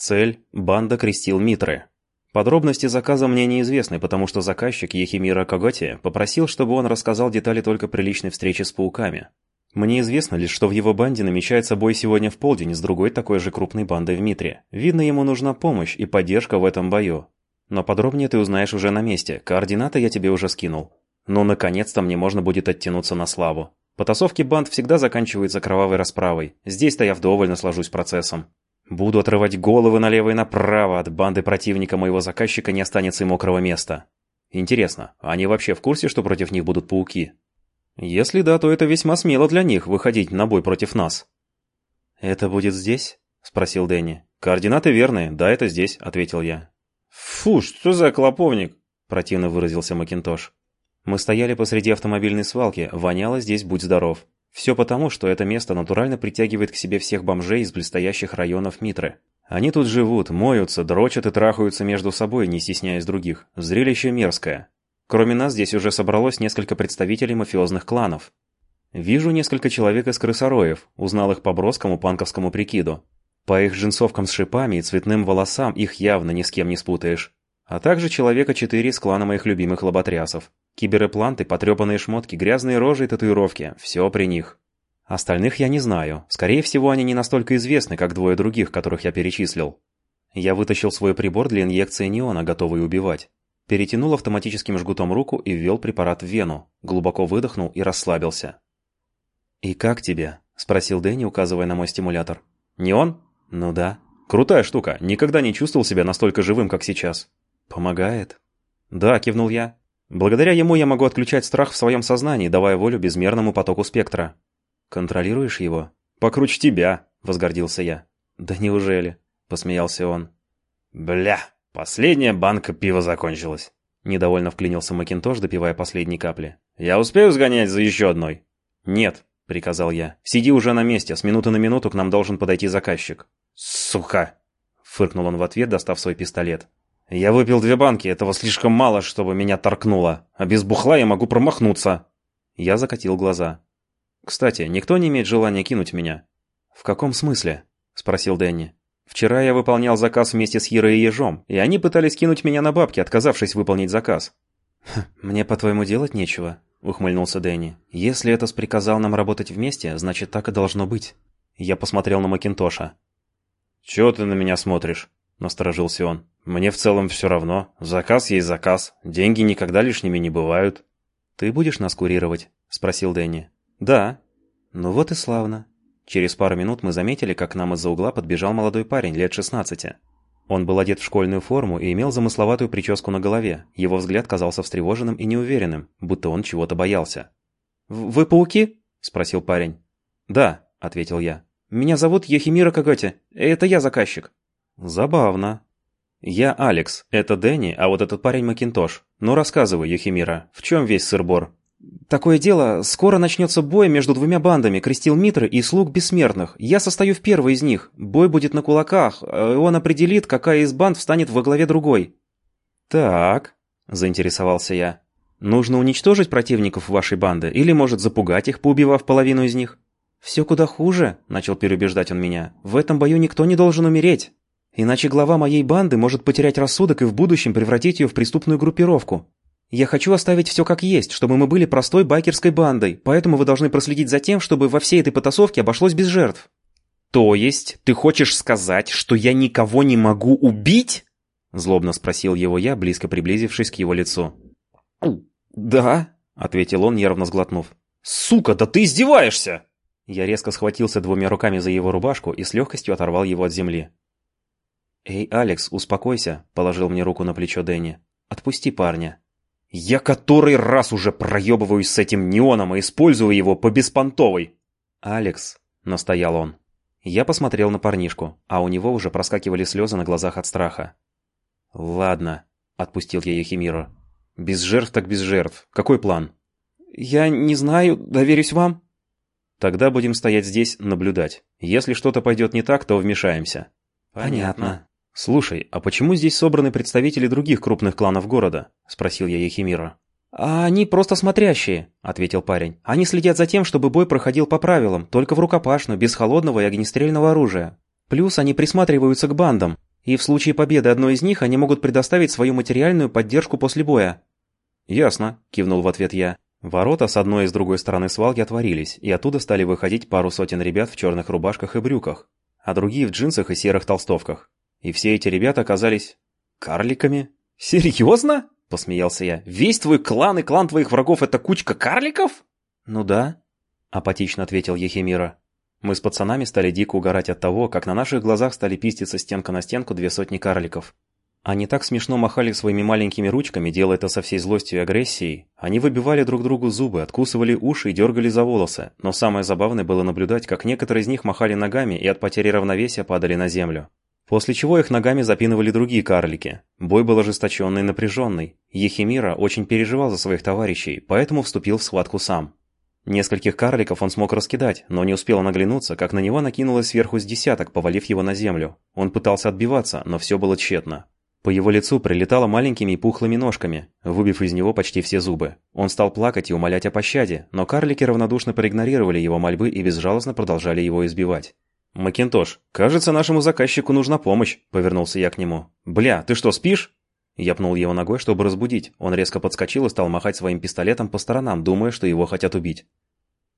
Цель – банда крестил Митры. Подробности заказа мне неизвестны, потому что заказчик Ехимира Коготи попросил, чтобы он рассказал детали только при личной встрече с пауками. Мне известно лишь, что в его банде намечается бой сегодня в полдень с другой такой же крупной бандой в Митре. Видно, ему нужна помощь и поддержка в этом бою. Но подробнее ты узнаешь уже на месте, координаты я тебе уже скинул. Ну, наконец-то мне можно будет оттянуться на славу. Потасовки банд всегда заканчиваются кровавой расправой. Здесь-то я вдоволь наслажусь процессом. Буду отрывать головы налево и направо, от банды противника моего заказчика не останется и мокрого места. Интересно, они вообще в курсе, что против них будут пауки? Если да, то это весьма смело для них, выходить на бой против нас. «Это будет здесь?» – спросил Дэнни. «Координаты верные, да, это здесь», – ответил я. «Фу, что за клоповник?» – противно выразился Макинтош. Мы стояли посреди автомобильной свалки, воняло здесь «Будь здоров». Все потому, что это место натурально притягивает к себе всех бомжей из блестящих районов Митры. Они тут живут, моются, дрочат и трахаются между собой, не стесняясь других. Зрелище мерзкое. Кроме нас здесь уже собралось несколько представителей мафиозных кланов. Вижу несколько человек из крысороев, узнал их по броскому панковскому прикиду. По их джинсовкам с шипами и цветным волосам их явно ни с кем не спутаешь. А также человека четыре из клана моих любимых лоботрясов. Киберепланты, потрепанные шмотки, грязные рожи и татуировки. Все при них. Остальных я не знаю. Скорее всего, они не настолько известны, как двое других, которых я перечислил. Я вытащил свой прибор для инъекции неона, готовый убивать. Перетянул автоматическим жгутом руку и ввел препарат в вену. Глубоко выдохнул и расслабился. «И как тебе?» – спросил Дэнни, указывая на мой стимулятор. «Неон?» «Ну да». «Крутая штука. Никогда не чувствовал себя настолько живым, как сейчас». «Помогает?» «Да», – кивнул я. Благодаря ему я могу отключать страх в своем сознании, давая волю безмерному потоку спектра. Контролируешь его? Покруче тебя, возгордился я. Да неужели? Посмеялся он. Бля, последняя банка пива закончилась. Недовольно вклинился Макинтош, допивая последние капли. «Я успею сгонять за еще одной?» «Нет», — приказал я. «Сиди уже на месте, с минуты на минуту к нам должен подойти заказчик». «Сука!» — фыркнул он в ответ, достав свой пистолет. Я выпил две банки, этого слишком мало, чтобы меня торкнуло. А без бухла я могу промахнуться. Я закатил глаза. Кстати, никто не имеет желания кинуть меня. В каком смысле? Спросил Дэнни. Вчера я выполнял заказ вместе с Ирой и Ежом, и они пытались кинуть меня на бабки, отказавшись выполнить заказ. «Хм, «Мне, по-твоему, делать нечего?» — ухмыльнулся Дэнни. «Если Этос приказал нам работать вместе, значит, так и должно быть». Я посмотрел на Макинтоша. «Чего ты на меня смотришь?» — насторожился он. Мне в целом все равно. Заказ есть заказ. Деньги никогда лишними не бывают. Ты будешь нас курировать? Спросил Дэнни. Да. Ну вот и славно. Через пару минут мы заметили, как к нам из-за угла подбежал молодой парень лет 16. Он был одет в школьную форму и имел замысловатую прическу на голове. Его взгляд казался встревоженным и неуверенным, будто он чего-то боялся. «Вы пауки?» – спросил парень. «Да», – ответил я. «Меня зовут Ехимира Каготи. Это я заказчик». «Забавно», «Я Алекс, это Дэнни, а вот этот парень Макинтош. Ну рассказывай, Юхимира, в чем весь сырбор?» «Такое дело, скоро начнется бой между двумя бандами, Крестил Митры и Слуг Бессмертных. Я состою в первой из них. Бой будет на кулаках, и он определит, какая из банд встанет во главе другой». «Так», — заинтересовался я. «Нужно уничтожить противников вашей банды или, может, запугать их, поубивав половину из них?» «Все куда хуже», — начал переубеждать он меня. «В этом бою никто не должен умереть». Иначе глава моей банды может потерять рассудок и в будущем превратить ее в преступную группировку. Я хочу оставить все как есть, чтобы мы были простой байкерской бандой, поэтому вы должны проследить за тем, чтобы во всей этой потасовке обошлось без жертв». «То есть ты хочешь сказать, что я никого не могу убить?» Злобно спросил его я, близко приблизившись к его лицу. «Да», — ответил он, нервно сглотнув. «Сука, да ты издеваешься!» Я резко схватился двумя руками за его рубашку и с легкостью оторвал его от земли. «Эй, Алекс, успокойся», — положил мне руку на плечо Дэнни. «Отпусти парня». «Я который раз уже проебываюсь с этим неоном и использую его по беспонтовой!» «Алекс», — настоял он. Я посмотрел на парнишку, а у него уже проскакивали слезы на глазах от страха. «Ладно», — отпустил я Ехимиру. «Без жертв так без жертв. Какой план?» «Я не знаю, доверюсь вам». «Тогда будем стоять здесь, наблюдать. Если что-то пойдет не так, то вмешаемся». «Понятно». «Слушай, а почему здесь собраны представители других крупных кланов города?» – спросил я Ехимира. «А они просто смотрящие», – ответил парень. «Они следят за тем, чтобы бой проходил по правилам, только в рукопашную, без холодного и огнестрельного оружия. Плюс они присматриваются к бандам. И в случае победы одной из них они могут предоставить свою материальную поддержку после боя. «Ясно», — кивнул в ответ я. Ворота с одной и с другой стороны свалки отворились, и оттуда стали выходить пару сотен ребят в черных рубашках и брюках, а другие в джинсах и серых толстовках. И все эти ребята оказались... карликами. «Серьезно?» — посмеялся я. «Весь твой клан и клан твоих врагов — это кучка карликов?» «Ну да», — апатично ответил Ехимира. Мы с пацанами стали дико угорать от того, как на наших глазах стали пиздиться стенка на стенку две сотни карликов. Они так смешно махали своими маленькими ручками, делая это со всей злостью и агрессией. Они выбивали друг другу зубы, откусывали уши и дергали за волосы. Но самое забавное было наблюдать, как некоторые из них махали ногами и от потери равновесия падали на землю. После чего их ногами запинывали другие карлики. Бой был ожесточенный и напряженный. Ехимира очень переживал за своих товарищей, поэтому вступил в схватку сам. Нескольких карликов он смог раскидать, но не успел наглянуться, как на него накинулось сверху с десяток, повалив его на землю. Он пытался отбиваться, но все было тщетно. По его лицу прилетало маленькими пухлыми ножками, выбив из него почти все зубы. Он стал плакать и умолять о пощаде, но карлики равнодушно проигнорировали его мольбы и безжалостно продолжали его избивать. «Макинтош, кажется, нашему заказчику нужна помощь», — повернулся я к нему. «Бля, ты что, спишь?» Я пнул его ногой, чтобы разбудить. Он резко подскочил и стал махать своим пистолетом по сторонам, думая, что его хотят убить.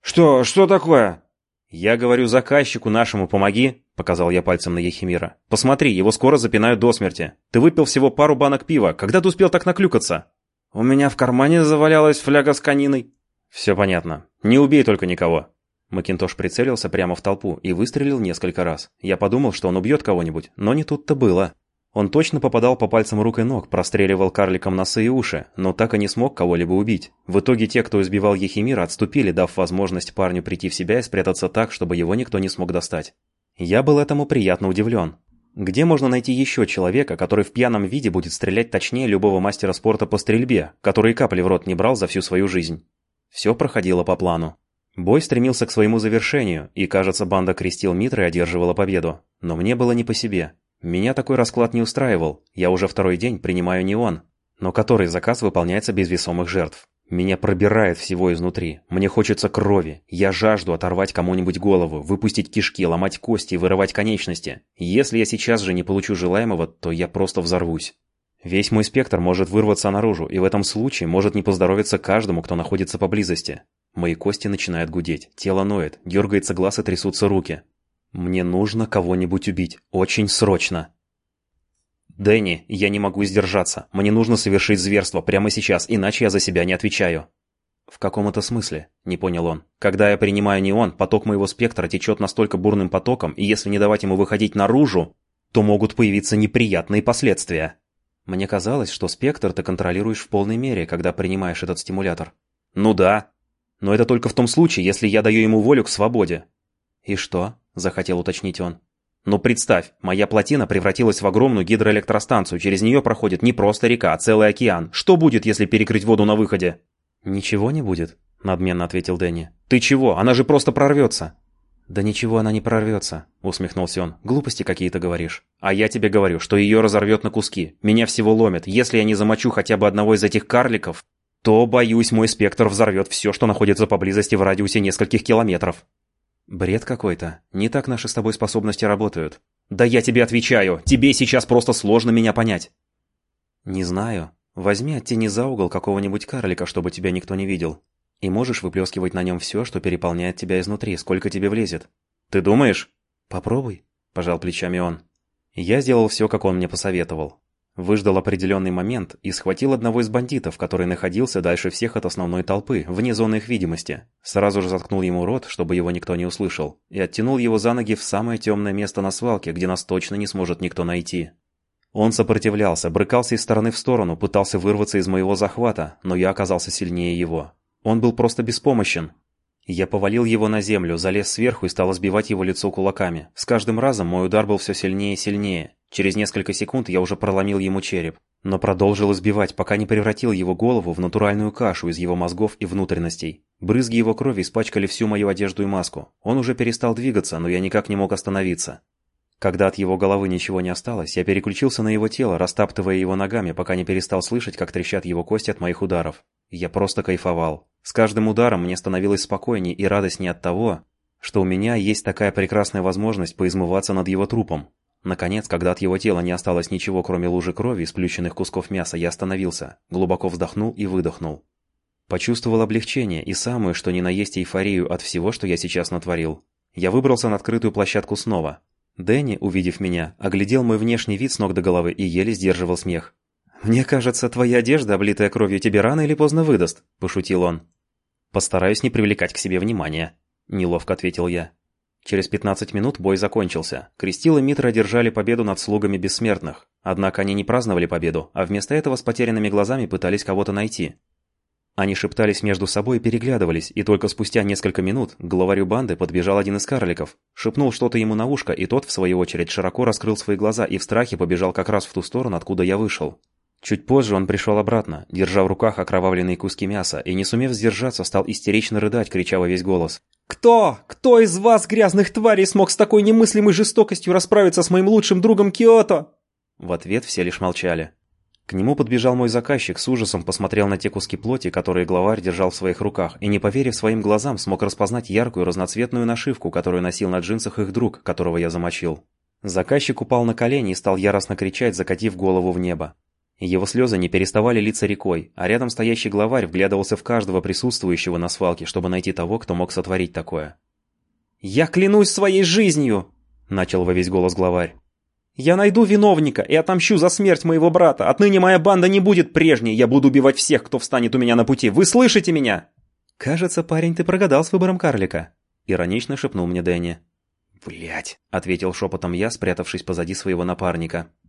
«Что? Что такое?» «Я говорю заказчику нашему помоги», — показал я пальцем на Ехимира. «Посмотри, его скоро запинают до смерти. Ты выпил всего пару банок пива. Когда ты успел так наклюкаться?» «У меня в кармане завалялась фляга с кониной». «Все понятно. Не убей только никого». Макинтош прицелился прямо в толпу и выстрелил несколько раз. Я подумал, что он убьет кого-нибудь, но не тут-то было. Он точно попадал по пальцам рук и ног, простреливал карликом носы и уши, но так и не смог кого-либо убить. В итоге те, кто избивал Ехимира, отступили, дав возможность парню прийти в себя и спрятаться так, чтобы его никто не смог достать. Я был этому приятно удивлен. Где можно найти еще человека, который в пьяном виде будет стрелять точнее любого мастера спорта по стрельбе, который капли в рот не брал за всю свою жизнь? Все проходило по плану. Бой стремился к своему завершению, и, кажется, банда крестил Митры одерживала победу. Но мне было не по себе. Меня такой расклад не устраивал, я уже второй день принимаю неон, но который заказ выполняется без весомых жертв. Меня пробирает всего изнутри, мне хочется крови, я жажду оторвать кому-нибудь голову, выпустить кишки, ломать кости вырывать конечности. Если я сейчас же не получу желаемого, то я просто взорвусь. Весь мой спектр может вырваться наружу, и в этом случае может не поздоровиться каждому, кто находится поблизости. Мои кости начинают гудеть, тело ноет, дергается глаз и трясутся руки. Мне нужно кого-нибудь убить. Очень срочно. «Дэнни, я не могу сдержаться. Мне нужно совершить зверство прямо сейчас, иначе я за себя не отвечаю». «В каком это смысле?» – не понял он. «Когда я принимаю неон, поток моего спектра течет настолько бурным потоком, и если не давать ему выходить наружу, то могут появиться неприятные последствия». «Мне казалось, что спектр ты контролируешь в полной мере, когда принимаешь этот стимулятор». «Ну да. Но это только в том случае, если я даю ему волю к свободе». «И что?» – захотел уточнить он. «Ну представь, моя плотина превратилась в огромную гидроэлектростанцию, через нее проходит не просто река, а целый океан. Что будет, если перекрыть воду на выходе?» «Ничего не будет», – надменно ответил Дэнни. «Ты чего? Она же просто прорвется!» «Да ничего она не прорвется», — усмехнулся он. «Глупости какие-то говоришь». «А я тебе говорю, что ее разорвет на куски. Меня всего ломит. Если я не замочу хотя бы одного из этих карликов, то, боюсь, мой спектр взорвет все, что находится поблизости в радиусе нескольких километров». «Бред какой-то. Не так наши с тобой способности работают». «Да я тебе отвечаю. Тебе сейчас просто сложно меня понять». «Не знаю. Возьми от тени за угол какого-нибудь карлика, чтобы тебя никто не видел. И можешь выплескивать на нем все, что переполняет тебя изнутри, сколько тебе влезет». «Ты думаешь?» «Попробуй», – пожал плечами он. Я сделал все, как он мне посоветовал. Выждал определенный момент и схватил одного из бандитов, который находился дальше всех от основной толпы, вне зоны их видимости. Сразу же заткнул ему рот, чтобы его никто не услышал, и оттянул его за ноги в самое темное место на свалке, где нас точно не сможет никто найти. Он сопротивлялся, брыкался из стороны в сторону, пытался вырваться из моего захвата, но я оказался сильнее его. Он был просто беспомощен. Я повалил его на землю, залез сверху и стал избивать его лицо кулаками. С каждым разом мой удар был все сильнее и сильнее. Через несколько секунд я уже проломил ему череп, но продолжил избивать, пока не превратил его голову в натуральную кашу из его мозгов и внутренностей. Брызги его крови испачкали всю мою одежду и маску. Он уже перестал двигаться, но я никак не мог остановиться. Когда от его головы ничего не осталось, я переключился на его тело, растаптывая его ногами, пока не перестал слышать, как трещат его кости от моих ударов. Я просто кайфовал. С каждым ударом мне становилось спокойнее и радостнее от того, что у меня есть такая прекрасная возможность поизмываться над его трупом. Наконец, когда от его тела не осталось ничего, кроме лужи крови и сплющенных кусков мяса, я остановился, глубоко вздохнул и выдохнул. Почувствовал облегчение и самую, что ни на есть эйфорию от всего, что я сейчас натворил. Я выбрался на открытую площадку снова. Дэнни, увидев меня, оглядел мой внешний вид с ног до головы и еле сдерживал смех. «Мне кажется, твоя одежда, облитая кровью, тебе рано или поздно выдаст», – пошутил он. «Постараюсь не привлекать к себе внимания», – неловко ответил я. Через 15 минут бой закончился. Крестил и Митра одержали победу над слугами бессмертных. Однако они не праздновали победу, а вместо этого с потерянными глазами пытались кого-то найти. Они шептались между собой и переглядывались, и только спустя несколько минут к главарю банды подбежал один из карликов, шепнул что-то ему на ушко, и тот, в свою очередь, широко раскрыл свои глаза и в страхе побежал как раз в ту сторону, откуда я вышел. Чуть позже он пришел обратно, держа в руках окровавленные куски мяса, и, не сумев сдержаться, стал истерично рыдать, крича во весь голос. «Кто? Кто из вас, грязных тварей, смог с такой немыслимой жестокостью расправиться с моим лучшим другом Киото?» В ответ все лишь молчали. К нему подбежал мой заказчик, с ужасом посмотрел на те куски плоти, которые главарь держал в своих руках, и, не поверив своим глазам, смог распознать яркую разноцветную нашивку, которую носил на джинсах их друг, которого я замочил. Заказчик упал на колени и стал яростно кричать, закатив голову в небо. Его слезы не переставали литься рекой, а рядом стоящий главарь вглядывался в каждого присутствующего на свалке, чтобы найти того, кто мог сотворить такое. «Я клянусь своей жизнью!» – начал во весь голос главарь. Я найду виновника и отомщу за смерть моего брата. Отныне моя банда не будет прежней. Я буду убивать всех, кто встанет у меня на пути. Вы слышите меня?» «Кажется, парень, ты прогадал с выбором карлика», — иронично шепнул мне Дэнни. «Блядь», — ответил шепотом я, спрятавшись позади своего напарника.